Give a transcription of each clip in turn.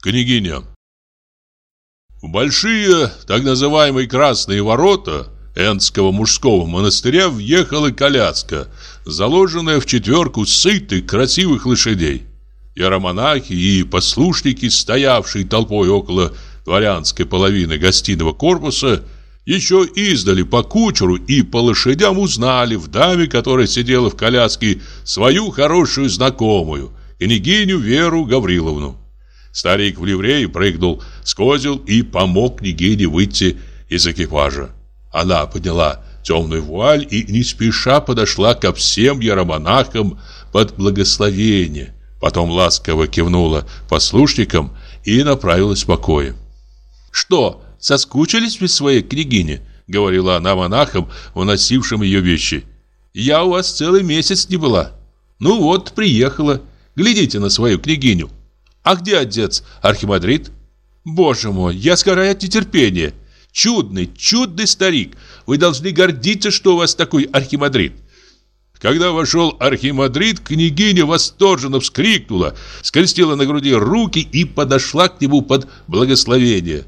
Княгиня. В большие, так называемые красные ворота Энского мужского монастыря въехала коляска, заложенная в четверку сытых, красивых лошадей. Яромонахи и послушники, стоявшие толпой около дворянской половины гостиного корпуса, еще издали по кучеру и по лошадям узнали в даме, которая сидела в коляске, свою хорошую знакомую, княгиню Веру Гавриловну. Старик в ливрее прыгнул с козел и помог княгине выйти из экипажа. Она подняла темную вуаль и не спеша подошла ко всем яромонахам под благословение. Потом ласково кивнула послушникам и направилась в покое. «Что, соскучились без своей княгини?» — говорила она монахам, уносившим ее вещи. «Я у вас целый месяц не была. Ну вот, приехала. Глядите на свою княгиню. А где отец, архимандрит? Боже мой, я сгораю от нетерпения. Чудный, чудный старик. Вы должны гордиться, что у вас такой архимандрит. Когда вошел архимандрит, княгиня восторженно вскрикнула, скрестила на груди руки и подошла к нему под благословение.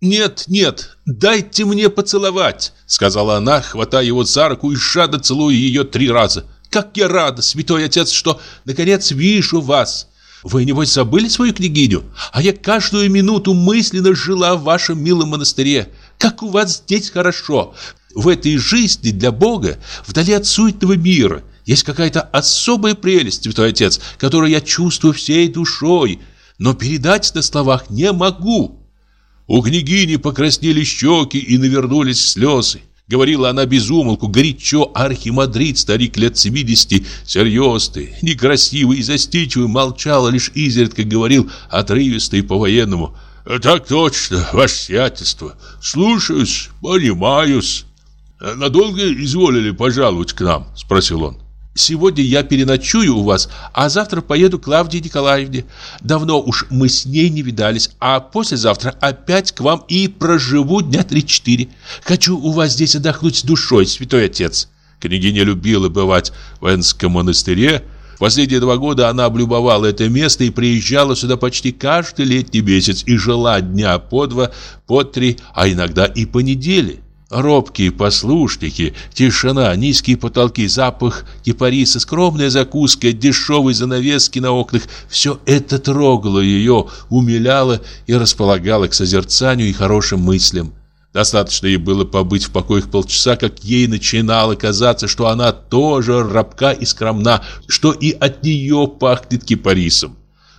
«Нет, нет, дайте мне поцеловать», — сказала она, хватая его за руку и жадно целуя ее три раза. «Как я рада, святой отец, что, наконец, вижу вас! Вы, небось, забыли свою княгиню? А я каждую минуту мысленно жила в вашем милом монастыре. Как у вас здесь хорошо! В этой жизни для Бога, вдали от суетного мира, есть какая-то особая прелесть, святой отец, которую я чувствую всей душой, но передать на словах не могу». У княгини покраснели щеки и навернулись слезы. Говорила она безумолку, горячо, архимандрит, старик лет 70, серьезный, некрасивый и застичивый, молчал, лишь изредка говорил отрывисто и по-военному. «Так точно, ваше сиятельство. Слушаюсь, понимаюсь». «Надолго изволили пожаловать к нам?» – спросил он. Сегодня я переночую у вас, а завтра поеду к Клавдии Николаевне. Давно уж мы с ней не видались, а послезавтра опять к вам и проживу дня три-четыре. Хочу у вас здесь отдохнуть душой, святой отец». Княгиня любила бывать в Энском монастыре. Последние два года она облюбовала это место и приезжала сюда почти каждый летний месяц и жила дня по два, по три, а иногда и по неделе. Робкие послушники, тишина, низкие потолки, запах кипариса, скромная закуска, дешевые занавески на окнах – все это трогало ее, умиляло и располагало к созерцанию и хорошим мыслям. Достаточно ей было побыть в покоях полчаса, как ей начинало казаться, что она тоже рабка и скромна, что и от нее пахнет кипарисом.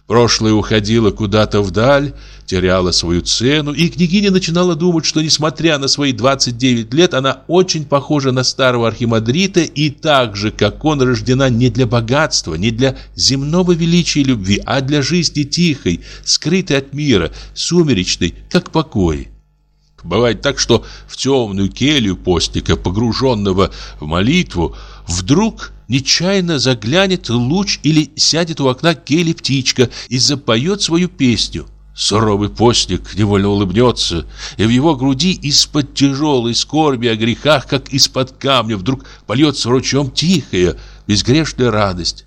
Прошлое уходило куда-то вдаль, теряла свою цену, и княгиня начинала думать, что, несмотря на свои 29 лет, она очень похожа на старого архимандрита и так же, как он, рождена не для богатства, не для земного величия и любви, а для жизни тихой, скрытой от мира, сумеречной, как покой. Бывает так, что в темную келью постника, погруженного в молитву, вдруг нечаянно заглянет луч или сядет у окна кельи птичка и запоет свою песню. Суровый постник невольно улыбнется, и в его груди из-под тяжелой скорби о грехах, как из-под камня, вдруг польется ручьем тихая, безгрешная радость.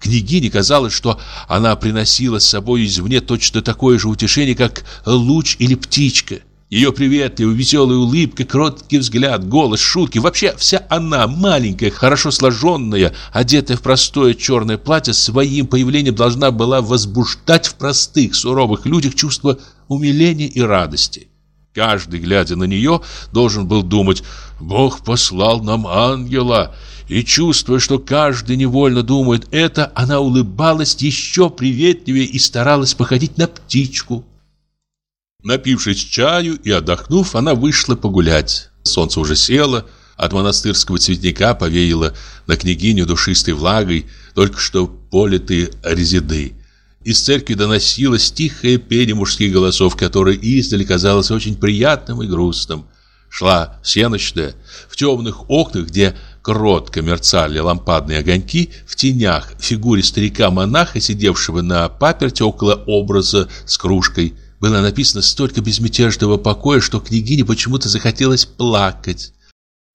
Княгине казалось, что она приносила с собой извне точно такое же утешение, как луч или птичка – ее приветливая, веселая улыбка, кроткий взгляд, голос, шутки, вообще вся она, маленькая, хорошо сложенная, одетая в простое черное платье, своим появлением должна была возбуждать в простых, суровых людях чувство умиления и радости. Каждый, глядя на нее, должен был думать «Бог послал нам ангела». И чувствуя, что каждый невольно думает это, она улыбалась еще приветливее и старалась походить на птичку, Напившись чаю и отдохнув, она вышла погулять. Солнце уже село, от монастырского цветника повеяло на княгиню душистой влагой, только что политые резиды. Из церкви доносилось тихое пение мужских голосов, которое издали казалось очень приятным и грустным. Шла сеночная, в темных окнах, где кротко мерцали лампадные огоньки, в тенях фигуре старика-монаха, сидевшего на паперте около образа с кружкой, было написано столько безмятежного покоя, что княгине почему-то захотелось плакать.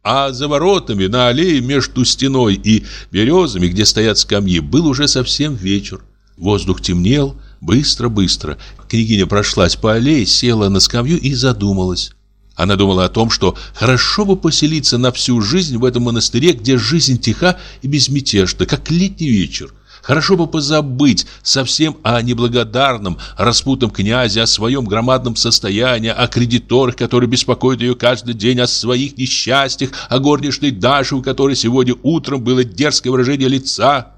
А за воротами на аллее между стеной и березами, где стоят скамьи, был уже совсем вечер. Воздух темнел, Быстро-быстро княгиня прошлась по аллее, села на скамью и задумалась. Она думала о том, что хорошо бы поселиться на всю жизнь в этом монастыре, где жизнь тиха и безмятежна, как летний вечер. Хорошо бы позабыть совсем о неблагодарном, распутном князе, о своем громадном состоянии, о кредиторах, которые беспокоят ее каждый день, о своих несчастьях, о горничной Даше, у которой сегодня утром было дерзкое выражение лица.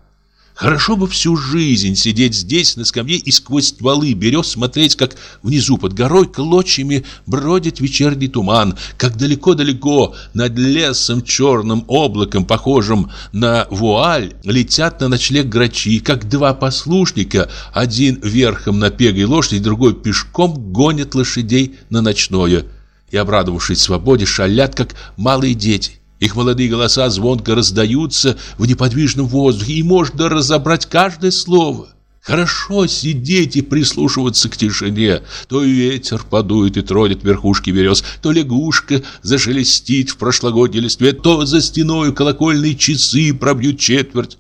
Хорошо бы всю жизнь сидеть здесь, на скамье, и сквозь стволы берез смотреть, как внизу под горой клочьями бродит вечерний туман, как далеко-далеко над лесом черным облаком, похожим на вуаль, летят на ночлег грачи, как два послушника, один верхом на пегой лошади, другой пешком гонят лошадей на ночное, и, обрадовавшись свободе, шалят, как малые дети. Их молодые голоса звонко раздаются в неподвижном воздухе, и можно разобрать каждое слово. Хорошо сидеть и прислушиваться к тишине. То ветер подует и тронет верхушки берез, то лягушка зашелестит в прошлогодней листве, то за стеною колокольные часы пробьют четверть.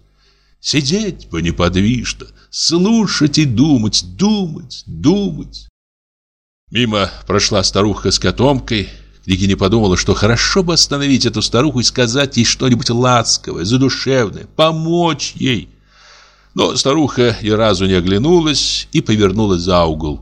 Сидеть бы неподвижно, слушать и думать, думать, думать. Мимо прошла старуха с котомкой, Княгиня подумала, что хорошо бы остановить эту старуху и сказать ей что-нибудь ласковое, задушевное, помочь ей. Но старуха ни разу не оглянулась и повернулась за угол.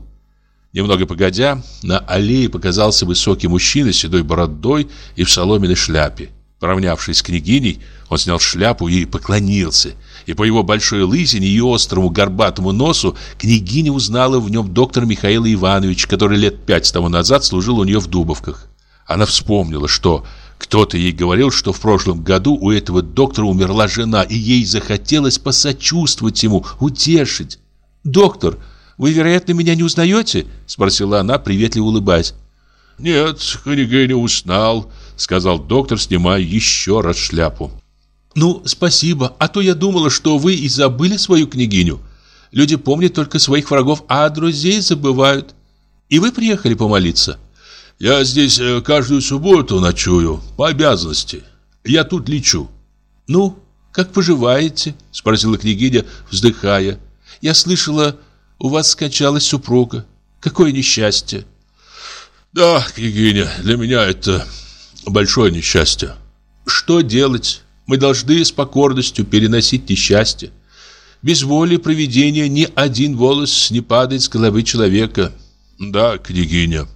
Немного погодя, на аллее показался высокий мужчина с седой бородой и в соломенной шляпе. Поравнявшись с княгиней, он снял шляпу и поклонился. И по его большой лысине и острому горбатому носу княгиня узнала в нем доктора Михаила Ивановича, который лет пять тому назад служил у нее в Дубовках. Она вспомнила, что кто-то ей говорил, что в прошлом году у этого доктора умерла жена, и ей захотелось посочувствовать ему, утешить. «Доктор, вы, вероятно, меня не узнаете?» – спросила она, приветливо улыбаясь. «Нет, княгиня узнал», — сказал доктор, снимая еще раз шляпу. «Ну, спасибо, а то я думала, что вы и забыли свою княгиню. Люди помнят только своих врагов, а друзей забывают. И вы приехали помолиться?» Я здесь э, каждую субботу ночую, по обязанности. Я тут лечу. Ну, как поживаете? Спросила княгиня, вздыхая. Я слышала, у вас скончалась супруга. Какое несчастье. Да, княгиня, для меня это большое несчастье. Что делать? Мы должны с покорностью переносить несчастье. Без воли провидения ни один волос не падает с головы человека. Да, княгиня.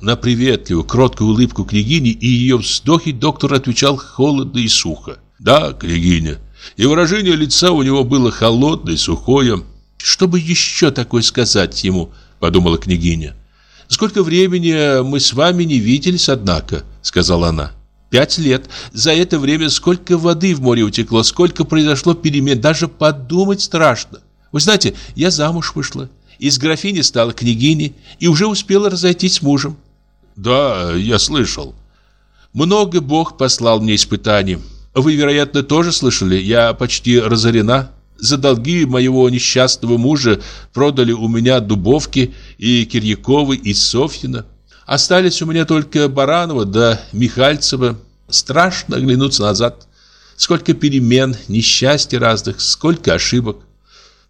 На приветливую, кроткую улыбку княгини и ее вздохи доктор отвечал холодно и сухо. «Да, княгиня». И выражение лица у него было холодное, сухое. «Что бы еще такое сказать ему?» – подумала княгиня. «Сколько времени мы с вами не виделись, однако», – сказала она. «Пять лет. За это время сколько воды в море утекло, сколько произошло перемен, даже подумать страшно. Вы знаете, я замуж вышла, из графини стала княгиней и уже успела разойтись с мужем. Да, я слышал. Много Бог послал мне испытаний. Вы, вероятно, тоже слышали, я почти разорена. За долги моего несчастного мужа продали у меня Дубовки и Кирьяковы и Софьина. Остались у меня только Баранова да Михальцева. Страшно оглянуться назад. Сколько перемен, несчастья разных, сколько ошибок.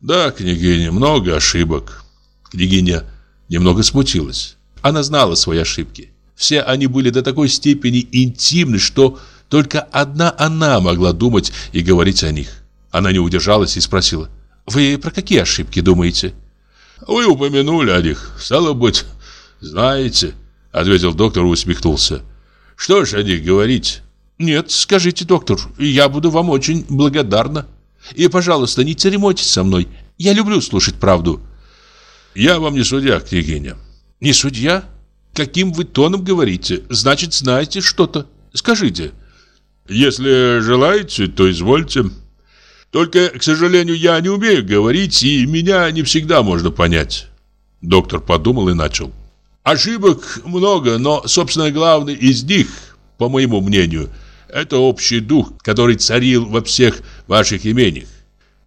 Да, княгиня, много ошибок. Княгиня немного смутилась. Она знала свои ошибки. Все они были до такой степени интимны, что только одна она могла думать и говорить о них. Она не удержалась и спросила, «Вы про какие ошибки думаете?» «Вы упомянули о них, стало быть, знаете», — ответил доктор и усмехнулся. «Что ж о них говорить?» «Нет, скажите, доктор, я буду вам очень благодарна. И, пожалуйста, не церемоньтесь со мной. Я люблю слушать правду». «Я вам не судья, княгиня. Не судья? Каким вы тоном говорите? Значит, знаете что-то. Скажите. Если желаете, то извольте. Только, к сожалению, я не умею говорить, и меня не всегда можно понять. Доктор подумал и начал. Ошибок много, но, собственно, главный из них, по моему мнению, это общий дух, который царил во всех ваших имениях.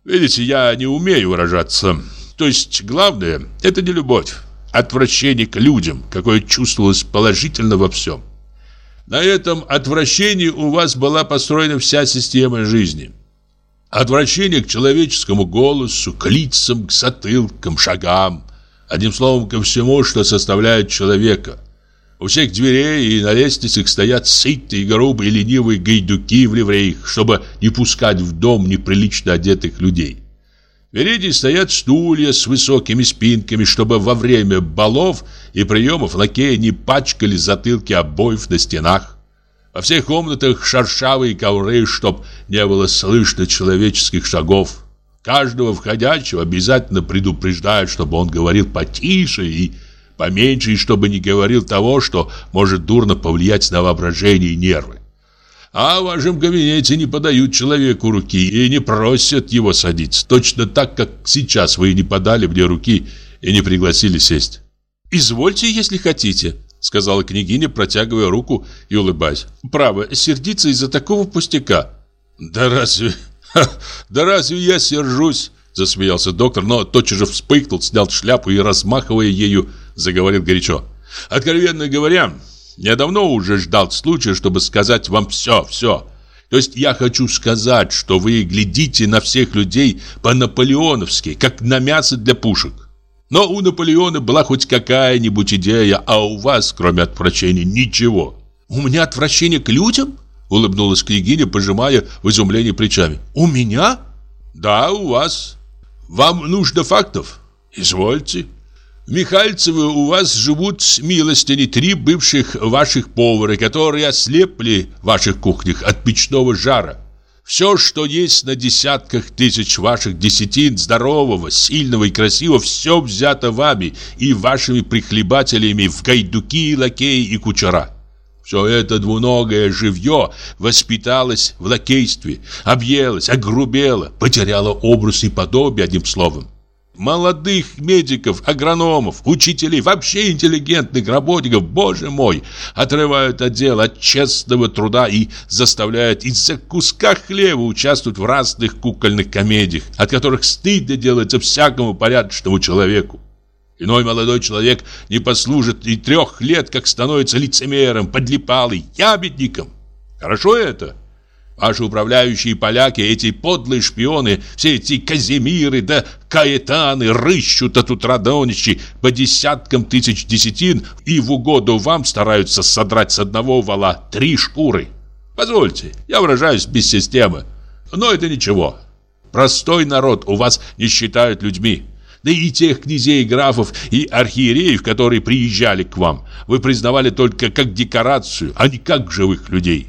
Видите, я не умею выражаться. То есть, главное, это не любовь отвращение к людям, какое чувствовалось положительно во всем. На этом отвращении у вас была построена вся система жизни. Отвращение к человеческому голосу, к лицам, к затылкам, шагам. Одним словом, ко всему, что составляет человека. У всех дверей и на лестницах стоят сытые, грубые, ленивые гайдуки в ливреях, чтобы не пускать в дом неприлично одетых людей. Впереди стоят стулья с высокими спинками, чтобы во время балов и приемов лакеи не пачкали затылки обоев на стенах. Во всех комнатах шершавые ковры, чтоб не было слышно человеческих шагов. Каждого входящего обязательно предупреждают, чтобы он говорил потише и поменьше, и чтобы не говорил того, что может дурно повлиять на воображение и нервы. А в вашем кабинете не подают человеку руки и не просят его садиться. Точно так, как сейчас вы не подали мне руки и не пригласили сесть. «Извольте, если хотите», — сказала княгиня, протягивая руку и улыбаясь. «Право, сердиться из-за такого пустяка». «Да разве... да разве я сержусь?» Засмеялся доктор, но тотчас же вспыхнул, снял шляпу и, размахивая ею, заговорил горячо. «Откровенно говоря, я давно уже ждал случая, чтобы сказать вам все, все. То есть я хочу сказать, что вы глядите на всех людей по-наполеоновски, как на мясо для пушек. Но у Наполеона была хоть какая-нибудь идея, а у вас, кроме отвращения, ничего. У меня отвращение к людям? Улыбнулась княгиня, пожимая в изумлении плечами. У меня? Да, у вас. Вам нужно фактов? Извольте. Михальцевы у вас живут с милостяни три бывших ваших повара, которые ослепли в ваших кухнях от печного жара. Все, что есть на десятках тысяч ваших десятин здорового, сильного и красивого, все взято вами и вашими прихлебателями в гайдуки, лакеи и кучера. Все это двуногое живье воспиталось в лакействе, объелось, огрубело, потеряло образ и подобие, одним словом. Молодых медиков, агрономов, учителей, вообще интеллигентных работников, боже мой, отрывают от дела, от честного труда и заставляют из-за куска хлеба участвовать в разных кукольных комедиях, от которых стыдно делается всякому порядочному человеку. Иной молодой человек не послужит и трех лет, как становится лицемером, подлипалой, ябедником. Хорошо это? Ваши управляющие поляки, эти подлые шпионы, все эти Казимиры да Каэтаны рыщут от утра до ночи по десяткам тысяч десятин и в угоду вам стараются содрать с одного вала три шкуры. Позвольте, я выражаюсь без системы, но это ничего. Простой народ у вас не считают людьми. Да и тех князей, графов и архиереев, которые приезжали к вам, вы признавали только как декорацию, а не как живых людей.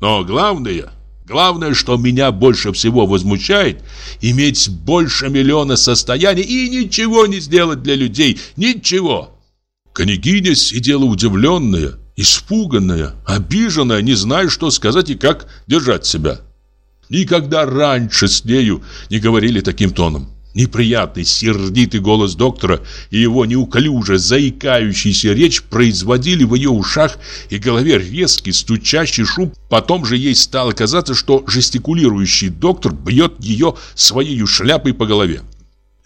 Но главное, главное, что меня больше всего возмущает, иметь больше миллиона состояния и ничего не сделать для людей, ничего. Княгиня сидела удивленная, испуганная, обиженная, не зная, что сказать и как держать себя. Никогда раньше с нею не говорили таким тоном. Неприятный, сердитый голос доктора и его неуклюже заикающаяся речь производили в ее ушах и голове резкий стучащий шум. Потом же ей стало казаться, что жестикулирующий доктор бьет ее своей шляпой по голове.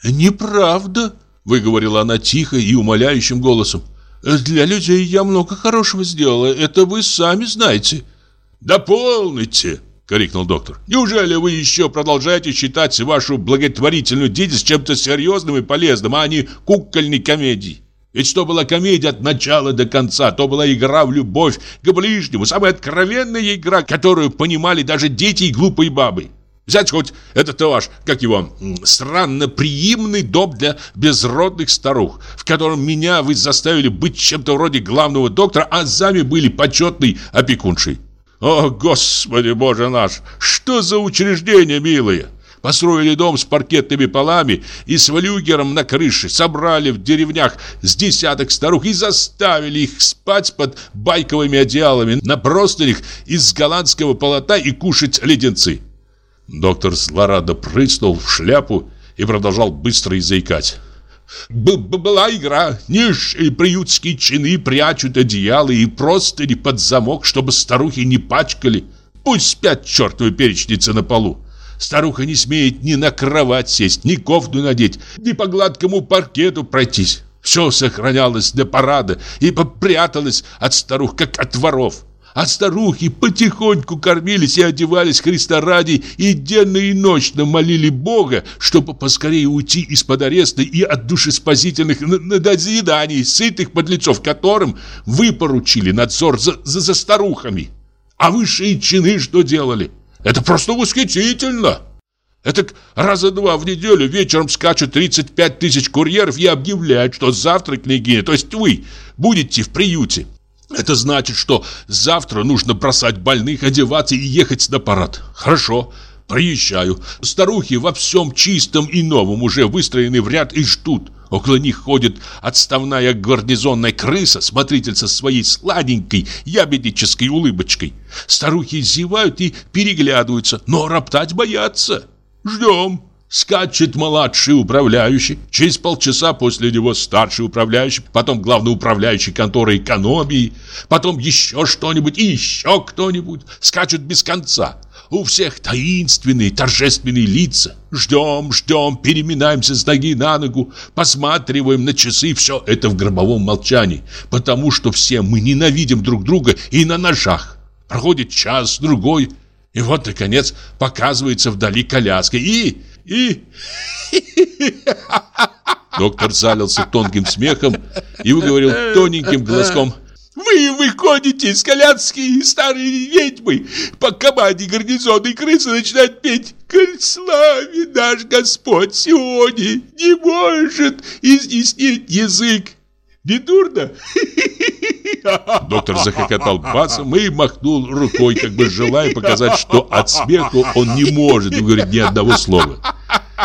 «Неправда», — выговорила она тихо и умоляющим голосом. «Для людей я много хорошего сделала, это вы сами знаете». «Да полните!» — крикнул доктор. «Неужели вы еще продолжаете считать вашу благотворительную деятельность чем-то серьезным и полезным, а не кукольной комедией? Ведь что была комедия от начала до конца, то была игра в любовь к ближнему, самая откровенная игра, которую понимали даже дети и глупые бабы. Взять хоть этот ваш, как его, странно приимный дом для безродных старух, в котором меня вы заставили быть чем-то вроде главного доктора, а сами были почетной опекуншей. О, Господи Боже наш, что за учреждение, милые! Построили дом с паркетными полами и с флюгером на крыше, собрали в деревнях с десяток старух и заставили их спать под байковыми одеялами на простынях из голландского полота и кушать леденцы. Доктор злорадо прыснул в шляпу и продолжал быстро заикать. Б была игра. Низшие приютские чины прячут одеяло и простыни под замок, чтобы старухи не пачкали. Пусть спят чертовы перечницы на полу. Старуха не смеет ни на кровать сесть, ни кофту надеть, ни по гладкому паркету пройтись. Все сохранялось для парада и попряталось от старух, как от воров. А старухи потихоньку кормились и одевались Христа ради и денно и ночно молили Бога, чтобы поскорее уйти из-под ареста и от душеспасительных надозиданий сытых подлецов, которым вы поручили надзор за, за, за старухами. А высшие чины что делали? Это просто восхитительно!» Это раза два в неделю вечером скачут 35 тысяч курьеров и объявляют, что завтра княгиня, то есть вы, будете в приюте. Это значит, что завтра нужно бросать больных, одеваться и ехать на парад. Хорошо, приезжаю. Старухи во всем чистом и новом уже выстроены в ряд и ждут. Около них ходит отставная гарнизонная крыса, смотритель со своей сладенькой ябедической улыбочкой. Старухи зевают и переглядываются, но роптать боятся. Ждем. Скачет младший управляющий, через полчаса после него старший управляющий, потом главный управляющий конторы экономии, потом еще что-нибудь и еще кто-нибудь. Скачут без конца. У всех таинственные, торжественные лица. Ждем, ждем, переминаемся с ноги на ногу, посматриваем на часы. Все это в гробовом молчании, потому что все мы ненавидим друг друга и на ножах. Проходит час, другой, и вот, наконец, показывается вдали коляска. И... и... Доктор залился тонким смехом и выговорил тоненьким голоском. Вы выходите из коляски, старые ведьмы, по команде гарнизонной крысы начинают петь «Коль славе наш Господь сегодня не может изъяснить язык». Не дурно? Доктор захохотал басом и махнул рукой, как бы желая показать, что от смеха он не может говорить ни одного слова.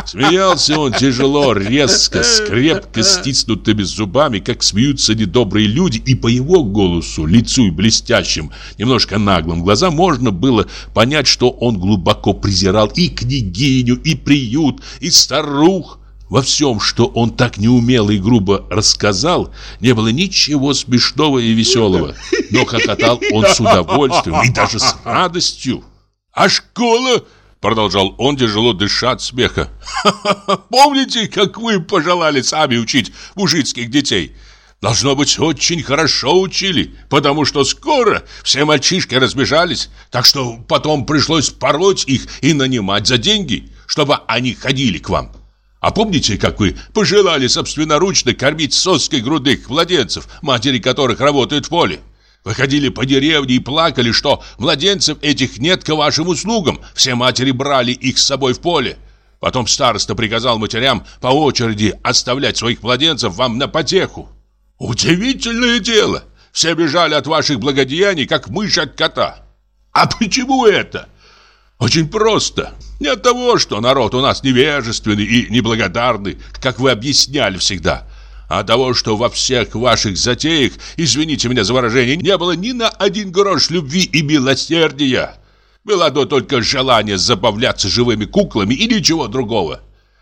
Смеялся он тяжело, резко, скрепко стиснутыми зубами, как смеются недобрые люди, и по его голосу, лицу и блестящим, немножко наглым глазам можно было понять, что он глубоко презирал и княгиню, и приют, и старух. Во всем, что он так неумело и грубо рассказал, не было ничего смешного и веселого. Но хохотал он с удовольствием и даже с радостью. «А школа?» — продолжал он, тяжело дыша от смеха. «Помните, как вы пожелали сами учить мужицких детей?» Должно быть, очень хорошо учили, потому что скоро все мальчишки разбежались, так что потом пришлось пороть их и нанимать за деньги, чтобы они ходили к вам. А помните, как вы пожелали собственноручно кормить соской грудных младенцев, матери которых работают в поле? Вы ходили по деревне и плакали, что младенцев этих нет к вашим услугам. Все матери брали их с собой в поле. Потом староста приказал матерям по очереди оставлять своих младенцев вам на потеху. Удивительное дело. Все бежали от ваших благодеяний, как мышь от кота. А почему это? Очень просто. Не от того, что народ у нас невежественный и неблагодарный, как вы объясняли всегда, а от того, что во всех ваших затеях, извините меня за выражение, не было ни на один грош любви и милосердия. Было одно только желание забавляться живыми куклами и ничего другого.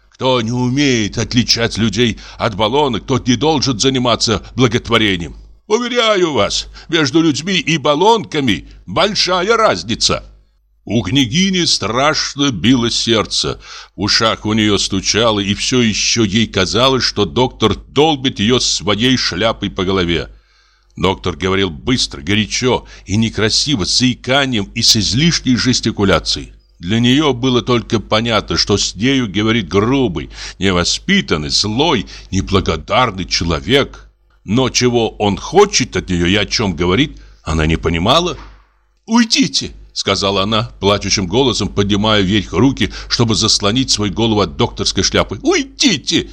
Кто не умеет отличать людей от баллонок, тот не должен заниматься благотворением. Уверяю вас, между людьми и баллонками большая разница. У княгини страшно било сердце, в ушах у нее стучало, и все еще ей казалось, что доктор долбит ее своей шляпой по голове. Доктор говорил быстро, горячо и некрасиво, с иканием и с излишней жестикуляцией. Для нее было только понятно, что с нею говорит грубый, невоспитанный, злой, неблагодарный человек. Но чего он хочет от нее и о чем говорит, она не понимала. «Уйдите!» Сказала она плачущим голосом, поднимая вверх руки, чтобы заслонить свою голову от докторской шляпы. «Уйдите!»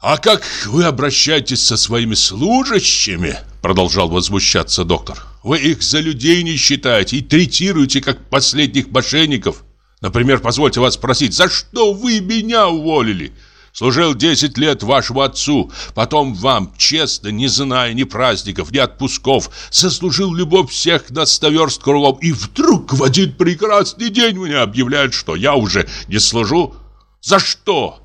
«А как вы обращаетесь со своими служащими?» Продолжал возмущаться доктор. «Вы их за людей не считаете и третируете, как последних мошенников. Например, позвольте вас спросить, за что вы меня уволили?» Служил 10 лет вашему отцу, потом вам, честно, не зная ни праздников, ни отпусков, заслужил любовь всех на стоверст кругом, и вдруг в один прекрасный день мне объявляют, что я уже не служу. За что?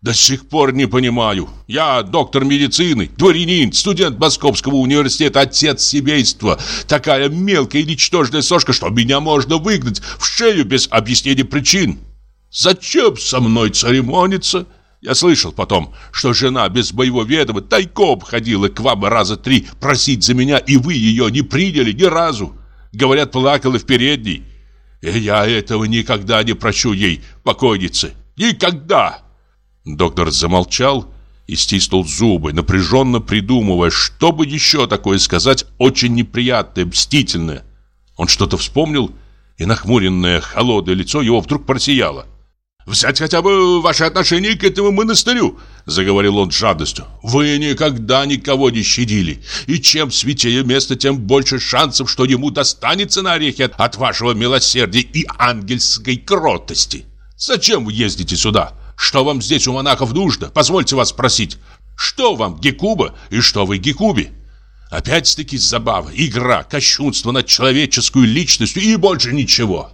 До сих пор не понимаю. Я доктор медицины, дворянин, студент Московского университета, отец семейства. Такая мелкая и ничтожная сошка, что меня можно выгнать в шею без объяснения причин. Зачем со мной церемониться? Я слышал потом, что жена без моего ведома тайком ходила к вам раза три просить за меня, и вы ее не приняли ни разу. Говорят, плакала в передней. И я этого никогда не прощу ей, покойнице. Никогда!» Доктор замолчал и стиснул зубы, напряженно придумывая, что бы еще такое сказать, очень неприятное, мстительное. Он что-то вспомнил, и нахмуренное, холодное лицо его вдруг просияло. «Взять хотя бы ваше отношение к этому монастырю», — заговорил он с жадностью. «Вы никогда никого не щадили, и чем святее место, тем больше шансов, что ему достанется на орехи от, вашего милосердия и ангельской кротости. Зачем вы ездите сюда? Что вам здесь у монахов нужно? Позвольте вас спросить. Что вам Гекуба и что вы Гекубе?» Опять-таки забава, игра, кощунство над человеческую личностью и больше ничего.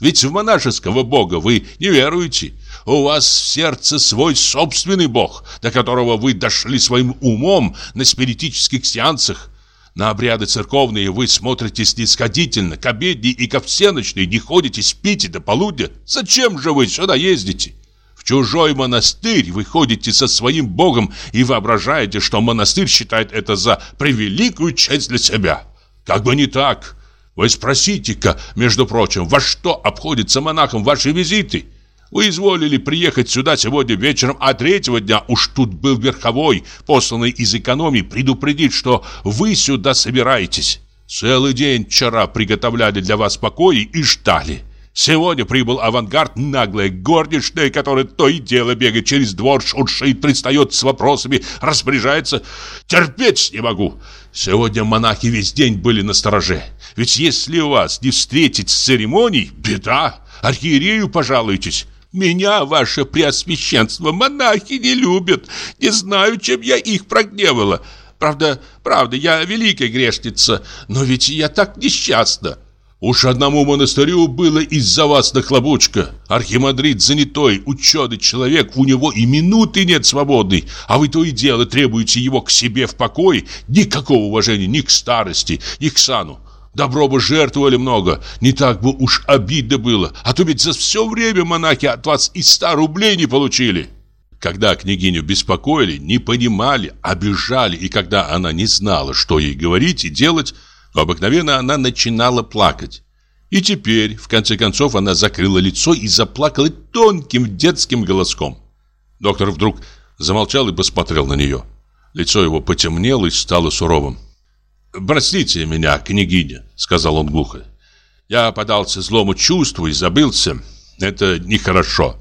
Ведь в монашеского бога вы не веруете. У вас в сердце свой собственный бог, до которого вы дошли своим умом на спиритических сеансах. На обряды церковные вы смотрите снисходительно, к обедне и ко всеночной не ходите, спите до полудня. Зачем же вы сюда ездите? В чужой монастырь вы ходите со своим богом и воображаете, что монастырь считает это за превеликую честь для себя. Как бы не так. Вы спросите-ка, между прочим, во что обходятся монахам ваши визиты? Вы изволили приехать сюда сегодня вечером, а третьего дня уж тут был верховой, посланный из экономии, предупредить, что вы сюда собираетесь. Целый день вчера приготовляли для вас покои и ждали. Сегодня прибыл авангард, наглая горничная, которая то и дело бегает через двор, шуршит, пристает с вопросами, распоряжается. Терпеть не могу. Сегодня монахи весь день были на стороже. Ведь если вас не встретить с церемонией, беда. Архиерею пожалуйтесь. Меня, ваше преосвященство, монахи не любят. Не знаю, чем я их прогневала. Правда, правда, я великая грешница, но ведь я так несчастна. Уж одному монастырю было из-за вас нахлобучка. Архимандрит занятой, ученый человек, у него и минуты нет свободной, а вы то и дело требуете его к себе в покое. Никакого уважения ни к старости, ни к сану. Добро бы жертвовали много, не так бы уж обидно было, а то ведь за все время монахи от вас и ста рублей не получили. Когда княгиню беспокоили, не понимали, обижали, и когда она не знала, что ей говорить и делать, Обыкновенно она начинала плакать. И теперь, в конце концов, она закрыла лицо и заплакала тонким детским голоском. Доктор вдруг замолчал и посмотрел на нее. Лицо его потемнело и стало суровым. «Простите меня, княгиня», — сказал он глухо. «Я подался злому чувству и забылся. Это нехорошо».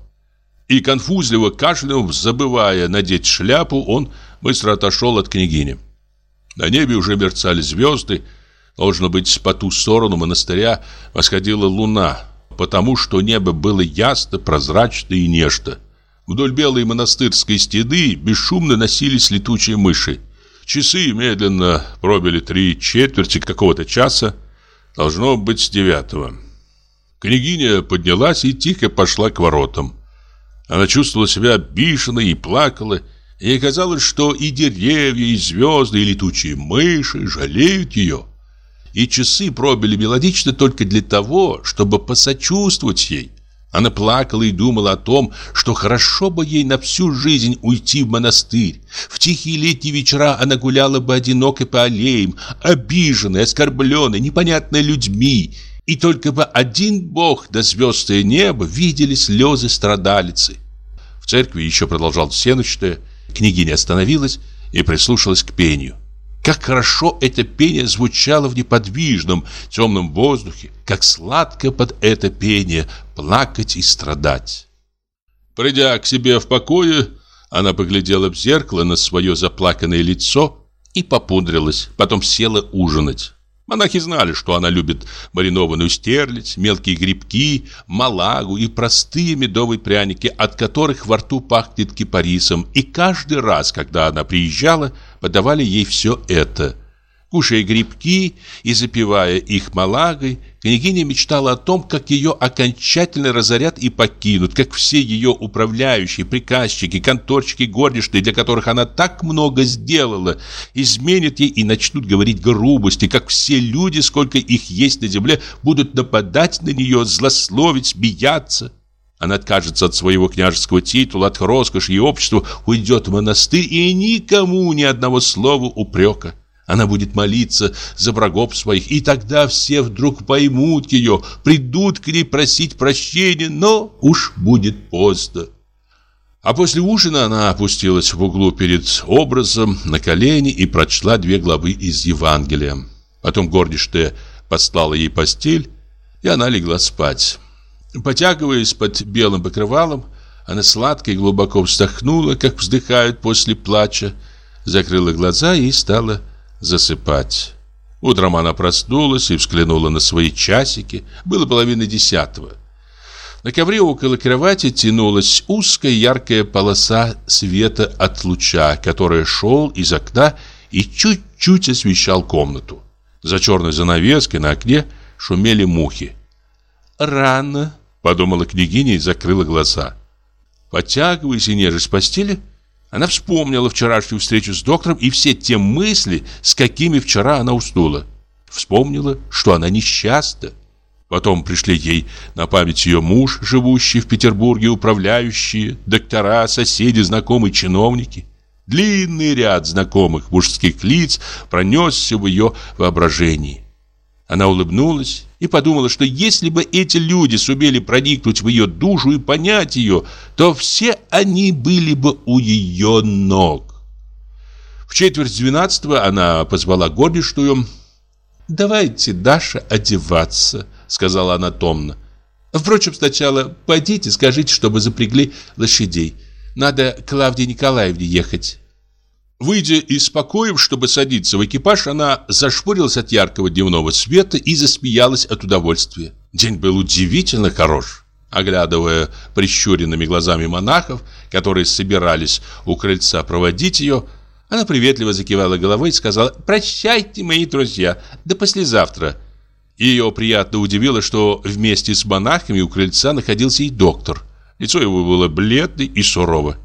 И конфузливо кашлянув, забывая надеть шляпу, он быстро отошел от княгини. На небе уже мерцали звезды, Должно быть, по ту сторону монастыря восходила луна, потому что небо было ясно, прозрачно и нежно. Вдоль белой монастырской стены бесшумно носились летучие мыши. Часы медленно пробили три четверти какого-то часа. Должно быть с девятого. Княгиня поднялась и тихо пошла к воротам. Она чувствовала себя обиженной и плакала. Ей казалось, что и деревья, и звезды, и летучие мыши жалеют ее и часы пробили мелодично только для того, чтобы посочувствовать ей. Она плакала и думала о том, что хорошо бы ей на всю жизнь уйти в монастырь. В тихие летние вечера она гуляла бы одинокой по аллеям, обиженной, оскорбленной, непонятной людьми. И только бы один бог до звездное небо видели слезы страдалицы. В церкви еще продолжал всеночное. Княгиня остановилась и прислушалась к пению. Как хорошо это пение звучало в неподвижном, темном воздухе, как сладко под это пение плакать и страдать. Придя к себе в покое, она поглядела в зеркало на свое заплаканное лицо и попудрилась, потом села ужинать. Монахи знали, что она любит маринованную стерлядь, мелкие грибки, малагу и простые медовые пряники, от которых во рту пахнет кипарисом. И каждый раз, когда она приезжала, подавали ей все это – Кушая грибки и запивая их малагой, княгиня мечтала о том, как ее окончательно разорят и покинут, как все ее управляющие, приказчики, конторщики, горничные, для которых она так много сделала, изменят ей и начнут говорить грубости, как все люди, сколько их есть на земле, будут нападать на нее, злословить, смеяться. Она откажется от своего княжеского титула, от роскоши и общества, уйдет в монастырь и никому ни одного слова упрека. Она будет молиться за врагов своих, и тогда все вдруг поймут ее, придут к ней просить прощения, но уж будет поздно. А после ужина она опустилась в углу перед образом на колени и прочла две главы из Евангелия. Потом горничная послала ей постель, и она легла спать. Потягиваясь под белым покрывалом, она сладко и глубоко вздохнула, как вздыхают после плача, закрыла глаза и стала засыпать. Утром она проснулась и взглянула на свои часики. Было половина десятого. На ковре около кровати тянулась узкая яркая полоса света от луча, который шел из окна и чуть-чуть освещал комнату. За черной занавеской на окне шумели мухи. «Рано», — подумала княгиня и закрыла глаза. Подтягиваясь и нежесть постели, она вспомнила вчерашнюю встречу с доктором и все те мысли, с какими вчера она уснула. Вспомнила, что она несчастна. Потом пришли ей на память ее муж, живущий в Петербурге, управляющие, доктора, соседи, знакомые чиновники. Длинный ряд знакомых мужских лиц пронесся в ее воображении. Она улыбнулась и подумала, что если бы эти люди сумели проникнуть в ее душу и понять ее, то все они были бы у ее ног. В четверть двенадцатого она позвала горничную. «Давайте, Даша, одеваться», — сказала она томно. «Впрочем, сначала пойдите, скажите, чтобы запрягли лошадей. Надо Клавдии Николаевне ехать». Выйдя из покоев, чтобы садиться в экипаж, она зашпурилась от яркого дневного света и засмеялась от удовольствия. День был удивительно хорош. Оглядывая прищуренными глазами монахов, которые собирались у крыльца проводить ее, она приветливо закивала головой и сказала «Прощайте, мои друзья, до послезавтра». Ее приятно удивило, что вместе с монахами у крыльца находился и доктор. Лицо его было бледное и сурово.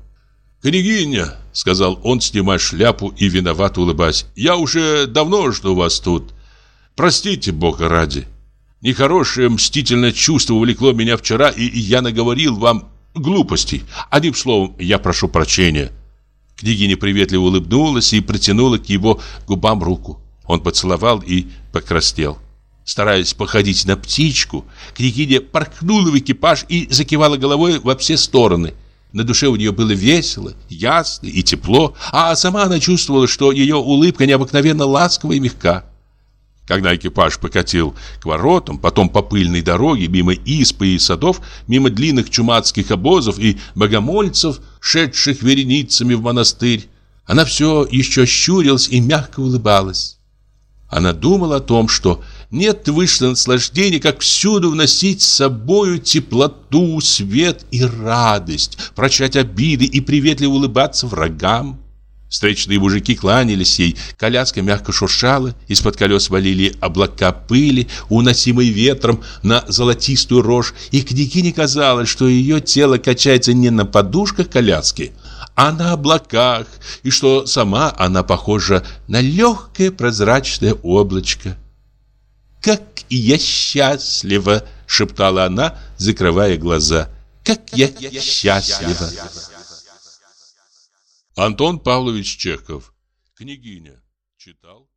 «Княгиня», — сказал он, снимая шляпу и виновато улыбаясь, «я уже давно жду вас тут. Простите, Бога ради. Нехорошее мстительное чувство увлекло меня вчера, и я наговорил вам глупостей. Одним словом, я прошу прощения». Княгиня приветливо улыбнулась и протянула к его губам руку. Он поцеловал и покраснел. Стараясь походить на птичку, княгиня поркнула в экипаж и закивала головой во все стороны – на душе у нее было весело, ясно и тепло, а сама она чувствовала, что ее улыбка необыкновенно ласкова и мягка. Когда экипаж покатил к воротам, потом по пыльной дороге, мимо испы и садов, мимо длинных чумацких обозов и богомольцев, шедших вереницами в монастырь, она все еще щурилась и мягко улыбалась. Она думала о том, что нет выше наслаждения, как всюду вносить с собою теплоту, свет и радость, прощать обиды и приветливо улыбаться врагам. Встречные мужики кланялись ей, коляска мягко шуршала, из-под колес валили облака пыли, уносимые ветром на золотистую рожь, и княгине казалось, что ее тело качается не на подушках коляски, а на облаках, и что сама она похожа на легкое прозрачное облачко. «Как я счастлива!» — шептала она, закрывая глаза. «Как я счастлива!» Антон Павлович Чехов. Княгиня. Читал